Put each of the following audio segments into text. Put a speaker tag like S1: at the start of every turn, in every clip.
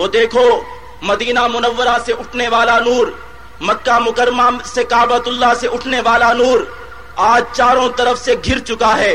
S1: وہ دیکھو، مدینہ منورہ سے اٹھنے والا نور، مکہ مکرمہ سے کعبۃ اللہ سے اٹھنے والا نور آج چاروں طرف سے گھر چکا ہے۔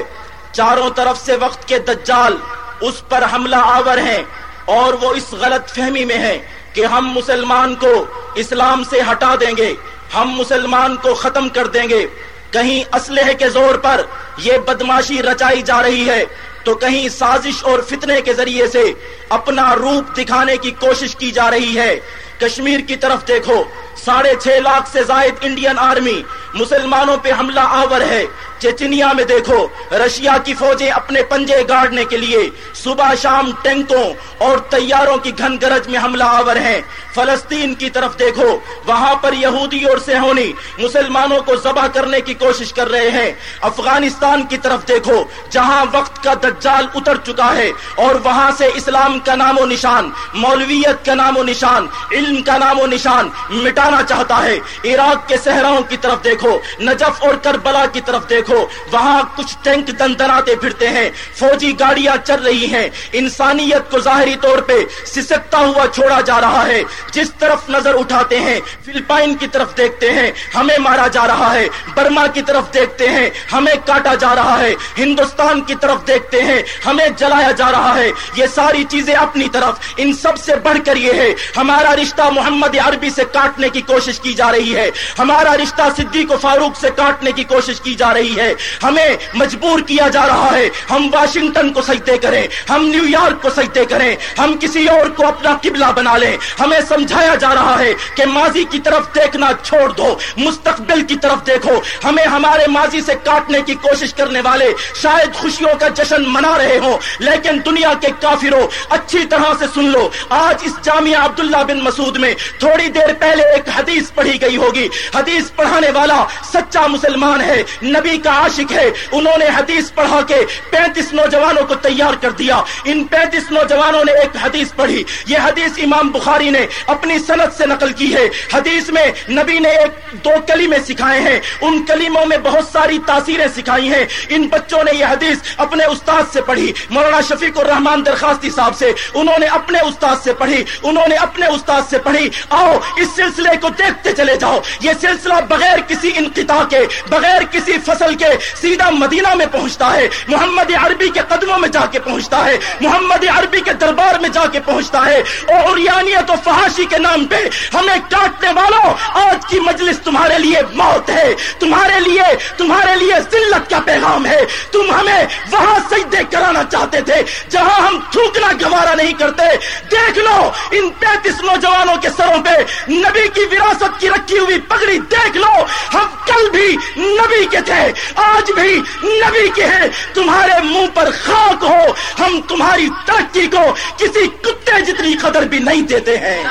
S1: چاروں طرف سے وقت کے دجال اس پر حملہ آور ہیں اور وہ اس غلط فہمی میں ہے کہ ہم مسلمان کو اسلام سے ہٹا دیں گے، ہم مسلمان کو ختم کر دیں گے۔ کہیں اسلحے کے زور پر یہ بدماشی رچائی جا رہی ہے تو کہیں سازش اور فتنے کے ذریعے سے اپنا روپ دکھانے کی کوشش کی جا رہی ہے۔ کشمیر کی طرف دیکھو، ساڑھے چھ لاکھ سے زائد انڈین آرمی مسلمانوں پہ حملہ آور ہے۔ چچنیا میں دیکھو، رشیا کی فوجیں اپنے پنجے گاڑنے کے لیے صبح شام ٹینکوں اور تیاروں کی گھن گرج میں حملہ آور ہیں۔ فلسطین کی طرف دیکھو، وہاں پر یہودی اور سہونی مسلمانوں کو ذبح کرنے کی کوشش کر رہے ہیں۔ افغانستان کی طرف دیکھو، جہاں وقت کا دجال اتر چکا ہے اور وہاں سے اسلام کا نام و نشان، مولویت کا نام و نشان، علم کا نام و نشان مٹانا چاہتا ہے۔ عراق کے صحراؤں کی طرف دیکھو، نجف اور کربلا کی طرف دیکھو وہاں کچھ ٹینک دندناتے پھرتے ہیں، فوجی گاڑیاں چل رہی ہیں۔ انسانیت کو ظاہری طور پہ سسکتا ہوا چھوڑا جا رہا ہے۔ جس طرف نظر اٹھاتے ہیں، فلپائن کی طرف دیکھتے ہیں، ہمیں مارا جا رہا ہے۔ برما کی طرف دیکھتے ہیں، ہمیں کاٹا جا رہا ہے۔ ہندوستان کی طرف دیکھتے ہیں، ہمیں جلایا جا رہا ہے۔ یہ ساری چیزیں اپنی طرف، ان سب سے بڑھ کر یہ ہے۔ ہمارا رشتہ محمد عربی سے کاٹنے کی کوشش کی جا رہی ہے۔ ہمارا رشتہ صدیق و فاروق سے کاٹنے کی کوشش کی جا رہی ہے۔ ہمیں مجبور کیا جا رہا ہے۔ ہم واشنگٹن کو سجدے کریں۔ ہم نیو یارک کو سجدے کریں۔ ہم کسی اور کو اپنا قبلہ بنا لیں۔ ہمیں سمجھایا جا رہا ہے کہ ماضی کی طرف دیکھنا چھوڑ دو۔ مستقبل کی طرف دیکھو۔ ہمیں ہمارے ماضی سے کاٹنے کی کوشش کرنے والے شاید خوشیوں کا جشن منا رہے ہوں، لیکن دنیا کے کافروں، اچھی طرح سے سن لو۔ آج اس جامعہ عبداللہ بن مسعود میں تھوڑی دیر پہلے ایک حدیث پڑھی گئی ہوگی۔ حدیث پڑھانے والا سچا مسلمان ہے۔ نبی کا عاشق ہے۔ انہوں نے حدیث پڑھا کے پینتیس نوجوانوں کو تیار کر دیا۔ ان پینتیس نوجوانوں نے ایک حدیث پڑھی۔ یہ حدیث امام بخاری نے اپنی صنعت سے نقل کی ہے۔ حدیث میں نبی نے ایک دو کلیمے سکھائے ہیں۔ ان کلیموں میں بہت ساری تاثیریں سکھائی ہیں۔ ان بچوں نے یہ حدیث اپنے استاد سے پڑھی، مولانا شفیق الرحمان درخواستی صاحب سے۔ انہوں نے اپنے استاد سے پڑھی، انہوں نے اپنے استاد سے پڑھی۔ آؤ، اس سلسلے کو دیکھتے چلے جاؤ۔ یہ سلسلہ بغیر کسی انقطاع کے، بغیر کسی فصل کے سیدھا مدینہ میں پہنچتا ہے، محمد عربی کے قدموں میں جا کے پہنچتا ہے، محمد عربی کے دربار میں جا کے پہنچتا ہے اور یانیت و فحاشی کے نام پہ ہمیں کاٹنے والا آج کی مجلس تمہارے لیے موت ہے۔ تمہارے لیے تمہارے لیے ذلت کا پیغام ہے۔ تم ہمیں وہاں سجدے کرانا چاہتے تھے۔ جہاں ہم تھوکنا گوارا نہیں کرتے۔ دیکھ لو، ان پینتیس نوجوانوں کے سروں پہ نبی کی وراثت کی رکھی ہوئی پگڑی دیکھ لو۔ ہم کل بھی نبی کے تھے۔ آج بھی نبی کے ہیں۔ تمہارے منہ پر خاک ہو۔ ہم تمہاری ترقی کو کسی کتے جتنی قدر بھی نہیں دیتے ہیں۔